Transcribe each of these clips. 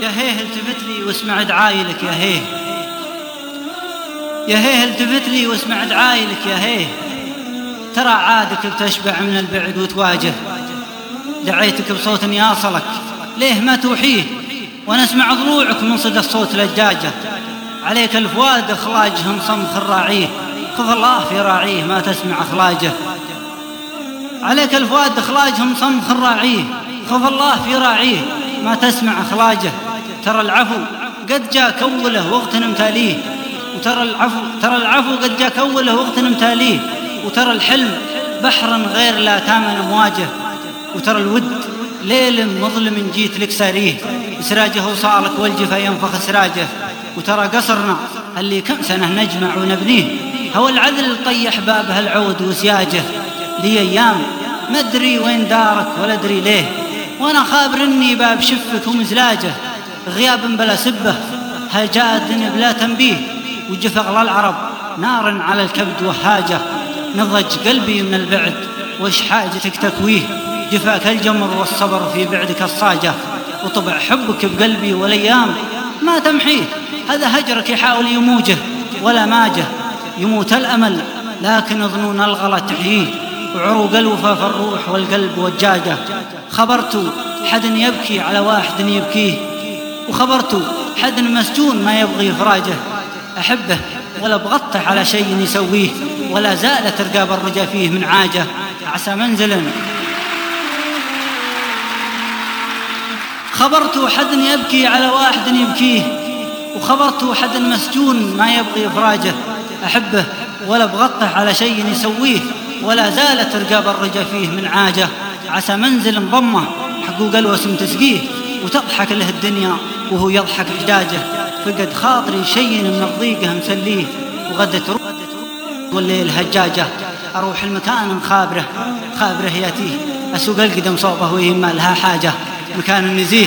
يا هيه التفت لي واسمع دعايلك يا هيه. يا هيه التفت لي واسمع دعايلك يا هيه. ترى عادك بتشبع من البعد وتواجه. دعيتك بصوت ياصلك. ليه ما توحيه؟ ونسمع ضلوعك من صدى الصوت لجاجة. عليك الفؤاد اخلاجهم صمخ الراعيه. خذ الله في راعيه ما تسمع اخلاجه عليك الفؤاد اخلاجهم صمخ الراعيه. خذ الله في راعيه ما تسمع اخلاجه ترى العفو قد جاء كوله واغتنم تاليه وترى العفو ترى العفو قد جاء كوله واغتنم تاليه وترى الحلم بحرا غير لا تامن امواجه وترى الود ليل مظلم جيت لك ساريه. سراجه وصالك والجفا ينفخ سراجه. وترى قصرنا اللي كم سنة نجمع ونبنيه. هو العدل طيح بابها العود وسياجه. لي أيام ما أدري وين دارك ولا أدري ليه. وأنا خابر إني باب شفك ومزلاجه. غياب بلا سبة. هل الدنيا بلا تنبيه. وجف أغلى العرب نار على الكبد وهاجه نضج قلبي من البعد. وش حاجتك تكويه؟ جفاك الجمر والصبر في بعدك الصاجة. وطبع حبك بقلبي والأيام ما تمحيه. هذا هجرك يحاول يموجه ولا ماجه. يموت الأمل لكن ظنون الغلا تحييه. وعروق الوفا في الروح والقلب وجاجة. خبرت حد يبكي على واحد يبكيه. وخبرت حد مسجون ما يبغي فراجه أحبه ولا بغطه على شيء يسويه ولا زالت رقاب الرجا فيه من عاجه. عسى منزل. خبرت حد يبكي على واحد يبكيه وخبرت حد مسجون ما يبغي إفراجه أحبه ولا بغطه على شيء يسويه ولا زالت رقاب الرجا فيه من عاجه. عسى منزل ضمه حقوق الوسم تسقيه وتضحك له الدنيا. وهو يضحك حجاجه فقد خاطري شيء من الضيقة مسليه. وغدت والليل هجاجة أروح المكان خابره خابره يأتيه. أسوق ألقدم صوبه ويهما لها حاجة مكان النزيه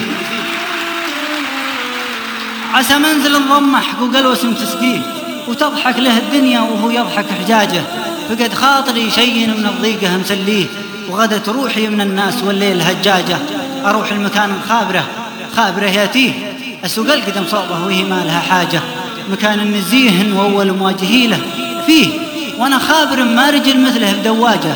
عسى منزل الضمة حقوق الوسم تسقيه. وتضحك له الدنيا وهو يضحك حجاجه فقد خاطري شيء من الضيقة مسليه. وغدت روحي من الناس والليل هجاجة أروح المكان الخابرة خابرة يأتيه. أسوق القدم صوبه وهي ما لها حاجة. مكان النزيه وأول مواجهي له فيه وأنا خابر ما رجل مثله بدواجة.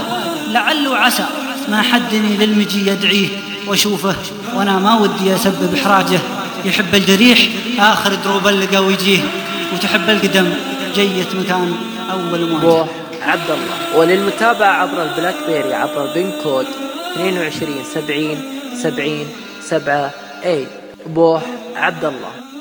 لعل وعسى ما حدني للمجي يدعيه وأشوفه. وأنا ما ودي أسبب إحراجه. يحب الجريح آخر دروب اللقى ويجيه. وتحب القدم جية مكان أول مواجهه عبد الله وللمتابعة عبر ال BlackBerry عبر ال PIN code 22 70 70 7 8 بوح عبد الله.